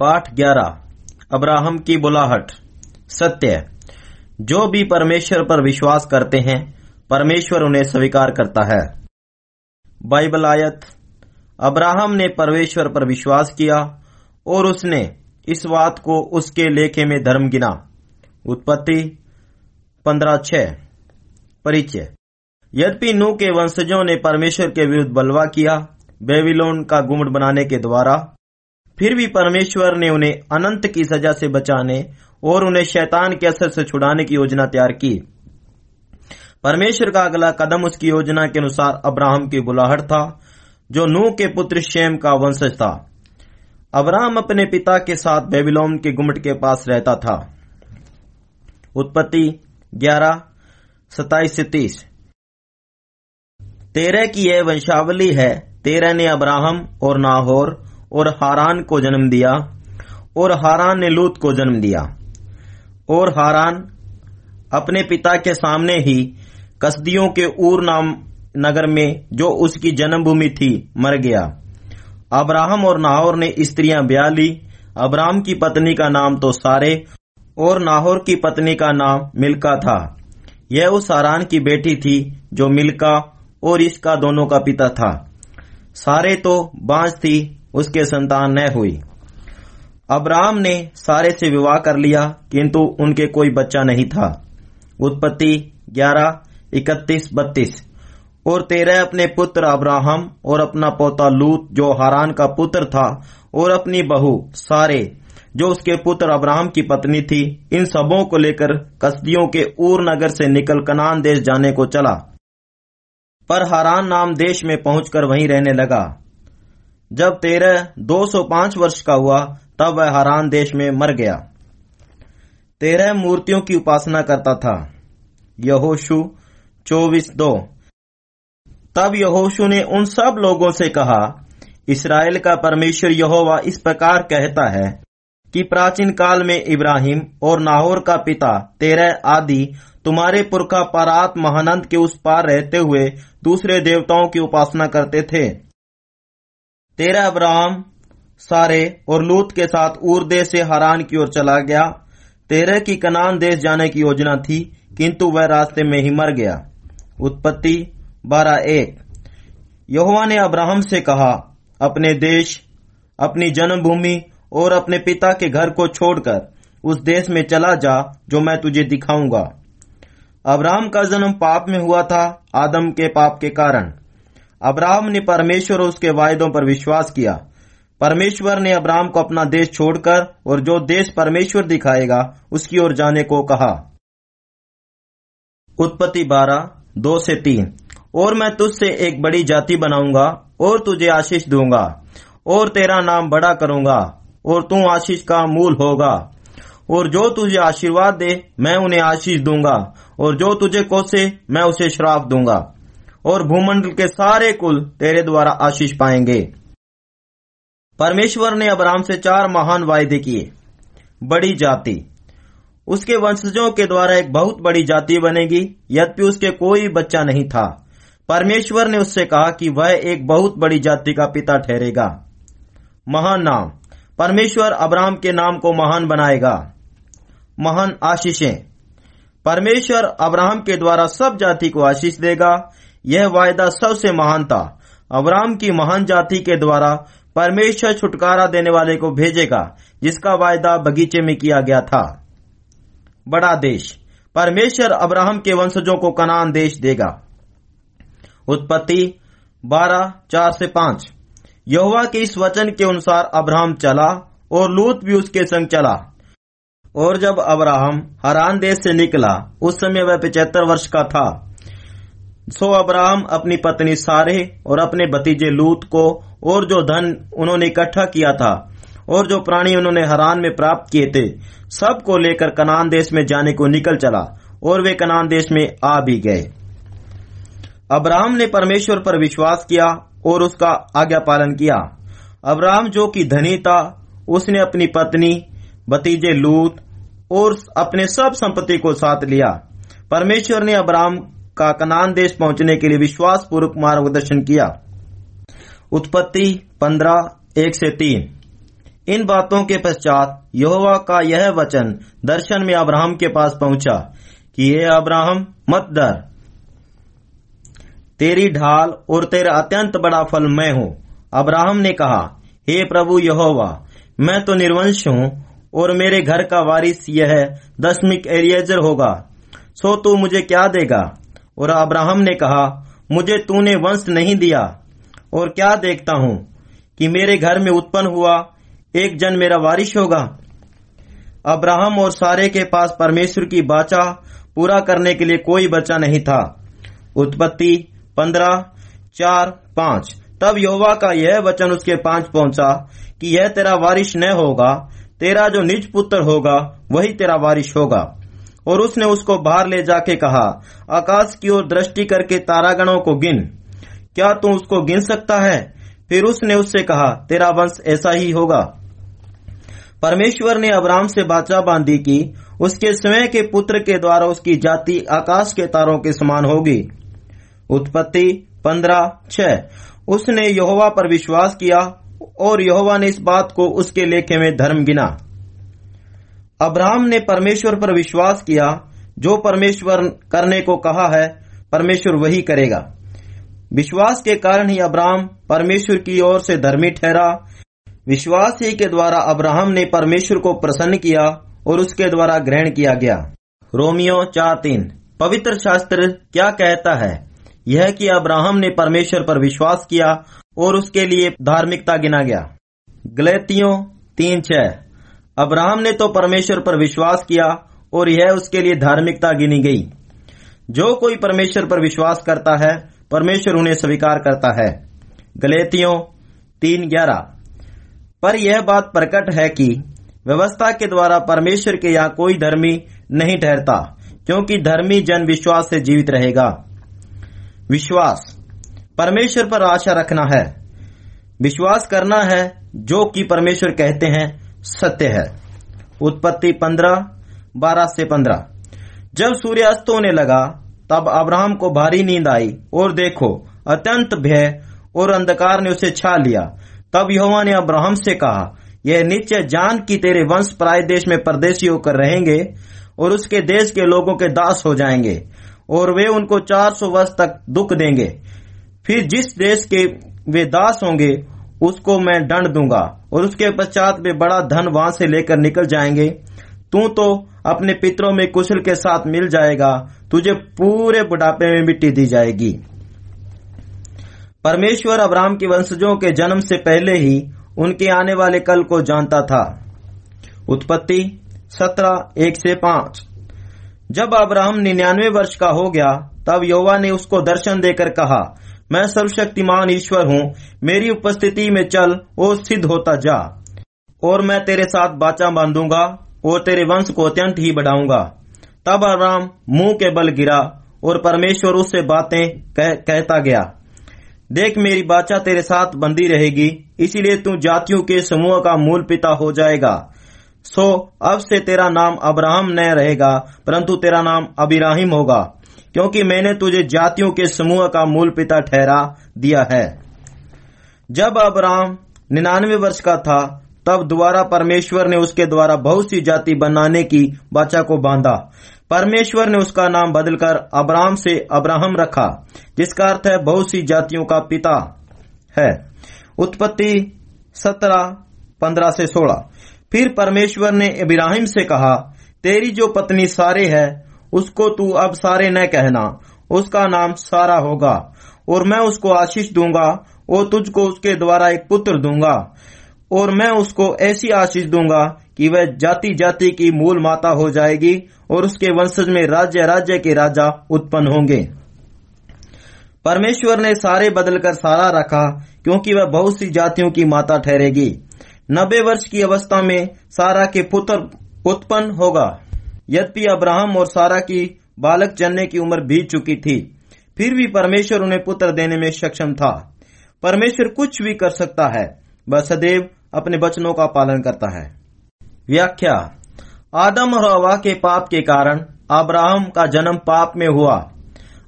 पाठ ग्यारह, अब्राहम की बुलाहट। सत्य, जो भी परमेश्वर पर विश्वास करते हैं, परमेश्वर उन्हें स्वीकार करता है। बाइबल आयत, अब्राहम ने परमेश्वर पर विश्वास किया और उसने इस बात को उसके लेखे में धर्म गिना। उत्पत्ति, पंद्रह छह, परिचय। यद्यपि नू के वंशजों ने परमेश्वर के विरुद्ध बलवा किया, बेबीलोन का गुमड बनाने के द्वारा फिर भी परमेश्वर ने उन्हें अनंत की सजा से बचाने और उन्हें शैतान के असर से छुड़ाने की योजना तैयार की। परमेश्वर का अगला कदम उसकी योजना के अनुसार अब्राहम की बुलाहट था, जो नूह के पुत्र शेम का वंशज था। अब्राहम अपने पिता के साथ बेबीलोन के गुमट के पास रहता था। उत्पत्ति ग्यारह सताइस से तीस। तेरह की यह वंशावली है, तेरह ने अब्राहम और नाहोर और हारान को जन्म दिया, और हारान ने लूत को जन्म दिया। और हारान अपने पिता के सामने ही कसदियों के ऊर नाम नगर में, जो उसकी जन्मभूमि थी, मर गया। अब्राहम और नाहौर ने स्त्रियाँ ब्याह ली। अब्राहम की पत्नी का नाम तो सारे, और नाहौर की पत्नी का नाम मिल्का था। यह उस हारान की बेटी थी, जो मिल्का और इसका दोनों का पिता था। सारे तो बांझ थी उसके संतान न हुई। अब्राहम ने सारे से विवाह कर लिया, किंतु उनके कोई बच्चा नहीं था। उत्पत्ति ग्यारह, इकतीस, बत्तीस। और तेरह अपने पुत्र अब्राहम और अपना पोता लूत, जो हारान का पुत्र था, और अपनी बहू सारे, जो उसके पुत्र अब्राहम की पत्नी थी, इन सबों को लेकर कसदियों के ऊर नगर से निकल कनान देश जाने को चला। पर हारान नाम देश में पहुंचकर वहीं रहने लगा। जब तेरह, दो सौ पाँच वर्ष का हुआ, तब वह हरान देश में मर गया। तेरह मूर्तियों की उपासना करता था। यहोशु चौबीस दो। तब यहोशु ने उन सब लोगों से कहा, इसराइल का परमेश्वर यहोवा इस प्रकार कहता है कि प्राचीन काल में इब्राहिम और नाहोर का पिता तेरह आदि तुम्हारे पुरखा परात महानंद के उस पार रहते हुए दूसरे देवताओं की उपासना करते थे। तेरह अब्राहम सारे और लूत के साथ उर देश से हरान की ओर चला गया। तेरह की कनान देश जाने की योजना थी, किंतु वह रास्ते में ही मर गया। उत्पत्ति बारह एक। यहुआ ने अब्राहम से कहा, अपने देश, अपनी जन्मभूमि और अपने पिता के घर को छोड़कर उस देश में चला जा, जो मैं तुझे दिखाऊँगा। अब्राहम का जन्म पाप में हुआ था, आदम के पाप के कारण। अब्राहम ने परमेश्वर और उसके वायदों पर विश्वास किया। परमेश्वर ने अब्राहम को अपना देश छोड़कर और जो देश परमेश्वर दिखाएगा, उसकी ओर जाने को कहा। उत्पत्ति बारह, दो से तीन। और मैं तुझसे एक बड़ी जाति बनाऊँगा और तुझे आशीष दूँगा और तेरा नाम बड़ा करूँगा और तू आशीष का मूल होगा। और जो तुझे आशीर्वाद दे, मैं उन्हें आशीष दूँगा और जो तुझे कोसे, मैं उसे श्राप दूँगा। और भूमंडल के सारे कुल तेरे द्वारा आशीष पाएँगे। परमेश्वर ने अब्राम से चार महान वायदे किए। बड़ी जाति। उसके वंशजों के द्वारा एक बहुत बड़ी जाति बनेगी, यद्यपि उसके कोई बच्चा नहीं था। परमेश्वर ने उससे कहा कि वह एक बहुत बड़ी जाति का पिता ठहरेगा। महान नाम। परमेश्वर अब्राम के नाम को महान बनाएगा। महान आशीषें। परमेश्वर अब्राहम के द्वारा सब जाति को आशीष देगा यह वायदा सबसे महान था। अब्राम की महान जाति के द्वारा परमेश्वर छुटकारा देने वाले को भेजेगा, जिसका वायदा बगीचे में किया गया था। बड़ा देश। परमेश्वर अब्राहम के वंशजों को कनान देश देगा। उत्पत्ति बारह, चार से पाँच। यहुआ के इस वचन के अनुसार अब्राहम चला और लूत भी उसके संग चला। और जब अब्राहम हरान देश से निकला, उस समय वह पिचहत्तर वर्ष का था। सो अब्राहम अपनी पत्नी सारे और अपने भतीजे लूत को और जो धन उन्होंने इकट्ठा किया था और जो प्राणी उन्होंने हरान में प्राप्त किए थे सबको लेकर कनान देश में जाने को निकल चला और वे कनान देश में आ भी गए। अब्राहम ने परमेश्वर पर विश्वास किया और उसका आज्ञा पालन किया। अब्राहम जो कि धनी था, उसने अपनी पत्नी, भतीजे लूत और अपने सब संपत्ति को साथ लिया। परमेश्वर ने अब्राहम का कनान देश पहुँचने के लिए विश्वास पूर्वक मार्गदर्शन किया। उत्पत्ति पंद्रह, एक से तीन। इन बातों के पश्चात यहोवा का यह वचन दर्शन में अब्राहम के पास पहुँचा कि ये अब्राहम, मत डर। तेरी ढाल और तेरा अत्यंत बड़ा फल मैं हूँ। अब्राहम ने कहा, हे प्रभु यहोवा, मैं तो निर्वंश हूँ और मेरे घर का वारिस यह दशमिक एरियजर होगा, सो तू मुझे क्या देगा? और अब्राहम ने कहा, मुझे तूने वंश नहीं दिया। और क्या देखता हूँ कि मेरे घर में उत्पन्न हुआ एक जन मेरा वारिश होगा। अब्राहम और सारे के पास परमेश्वर की बाचा पूरा करने के लिए कोई बच्चा नहीं था। उत्पत्ति पंद्रह चार पाँच। तब योवा का यह वचन उसके पाँच पहुँचा कि यह तेरा वारिश न होगा, तेरा जो निज पुत्र होगा, वही तेरा वारिश होगा। और उसने उसको बाहर ले जाके कहा, आकाश की ओर दृष्टि करके तारागणों को गिन। क्या तू उसको गिन सकता है? फिर उसने उससे कहा, तेरा वंश ऐसा ही होगा। परमेश्वर ने अब्राम से बाचा बांधी की उसके स्वयं के पुत्र के द्वारा उसकी जाति आकाश के तारों के समान होगी। उत्पत्ति पंद्रह, छह। उसने यहोवा पर विश्वास किया और यहोवा ने इस बात को उसके लेखे में धर्म गिना। अब्राहम ने परमेश्वर पर विश्वास किया, जो परमेश्वर करने को कहा है, परमेश्वर वही करेगा। विश्वास के कारण ही अब्राहम परमेश्वर की ओर से धर्मी ठहरा। विश्वास ही के द्वारा अब्राहम ने परमेश्वर को प्रसन्न किया और उसके द्वारा ग्रहण किया गया। रोमियो चार तीन। पवित्र शास्त्र क्या कहता है? यह कि अब्राहम ने परमेश्वर पर विश्वास किया और उसके लिए धार्मिकता गिना गया। गलतियों तीन छह। अब्राहम ने तो परमेश्वर पर विश्वास किया और यह उसके लिए धार्मिकता गिनी गई। जो कोई परमेश्वर पर विश्वास करता है, परमेश्वर उन्हें स्वीकार करता है। गलेतियों तीन ग्यारह। पर यह बात प्रकट है कि व्यवस्था के द्वारा परमेश्वर के यहाँ कोई धर्मी नहीं ठहरता, क्योंकि धर्मी जन विश्वास से जीवित रहेगा। विश्वास। परमेश्वर पर आशा रखना है। विश्वास करना है जो कि परमेश्वर कहते हैं सत्य है। उत्पत्ति पंद्रह, बारह से पंद्रह। जब सूर्य अस्त होने लगा, तब अब्राहम को भारी नींद आई और देखो, अत्यंत भय और अंधकार ने उसे छा लिया। तब यहोवा ने अब्राहम से कहा, यह निश्चय जान की तेरे वंश प्राय देश में परदेशी होकर रहेंगे और उसके देश के लोगों के दास हो जाएँगे और वे उनको चार सौ वर्ष तक दुख देंगे। फिर जिस देश के वे दास होंगे उसको मैं दंड दूँगा और उसके पश्चात वे बड़ा धन वहाँ से लेकर निकल जाएँगे। तू तो अपने पितरों में कुशल के साथ मिल जाएगा, तुझे पूरे बुढ़ापे में मिट्टी दी जाएगी। परमेश्वर अब्राम के वंशजों के जन्म से पहले ही उनके आने वाले कल को जानता था। उत्पत्ति सत्रह, एक से पाँच। जब अब्राहम निन्यानवे वर्ष का हो गया, तब योवा ने उसको दर्शन देकर कहा मैं सर्वशक्तिमान ईश्वर हूँ। मेरी उपस्थिति में चल और सिद्ध होता जा। और मैं तेरे साथ बाचा बांधूँगा और तेरे वंश को अत्यंत ही बढ़ाऊँगा। तब अब्राम मुँह के बल गिरा और परमेश्वर उससे बातें कह, कहता गया। देख मेरी बाचा तेरे साथ बंदी रहेगी इसीलिए तू जातियों के समूह का मूल पिता हो जाएगा। सो अब से तेरा नाम अब्राहम न रहेगा परंतु तेरा नाम अबिराहिम होगा। क्योंकि मैंने तुझे जातियों के समूह का मूल पिता ठहरा दिया है। जब अब्राहम निन्यानवे वर्ष का था, तब द्वारा परमेश्वर ने उसके द्वारा बहुत सी जाति बनाने की बाचा को बांधा। परमेश्वर ने उसका नाम बदलकर अब्राहम से अब्राहम रखा, जिसका अर्थ है बहुत सी जातियों का पिता है। उत्पत्ति सत्रह, पंद्रह से सोलह। फिर परमेश्वर ने इब्राहिम से कहा, तेरी जो पत्नी सारे है उसको तू अब सारे न कहना। उसका नाम सारा होगा। और मैं उसको आशीष दूँगा, और तुझको उसके द्वारा एक पुत्र दूँगा। और मैं उसको ऐसी आशीष दूँगा कि वह जाति जाति की मूल माता हो जाएगी, और उसके वंशज में राज्य राज्य के राजा उत्पन्न होंगे। परमेश्वर ने सारे बदलकर सारा रखा, क्योंकि वह बहुत सी जातियों की माता ठहरेगी। नब्बे वर्ष की अवस्था में सारा के पुत्र उत्पन्न होगा। यद्यपि अब्राहम और सारा की बालक जनने की उम्र बीत चुकी थी, फिर भी परमेश्वर उन्हें पुत्र देने में सक्षम था। परमेश्वर कुछ भी कर सकता है, वह सदैव अपने बचनों का पालन करता है। व्याख्या, आदम और हवा के पाप के कारण अब्राहम का जन्म पाप में हुआ।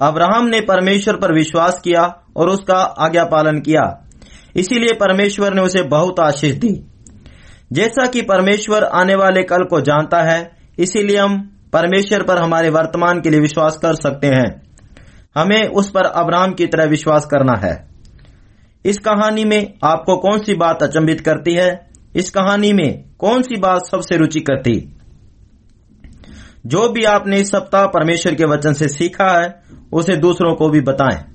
अब्राहम ने परमेश्वर पर विश्वास किया और उसका आज्ञा पालन किया। इसीलिए परमेश्वर ने उसे बहुत आशीष दी। जैसा कि परमेश्वर आने वाले कल को जानता है इसीलिए हम परमेश्वर पर हमारे वर्तमान के लिए विश्वास कर सकते हैं। हमें उस पर अब्राहम की तरह विश्वास करना है। इस कहानी में आपको कौन सी बात अचंभित करती है? इस कहानी में कौन सी बात सबसे रुचि करती? जो भी आपने इस सप्ताह परमेश्वर के वचन से सीखा है, उसे दूसरों को भी बताएँ।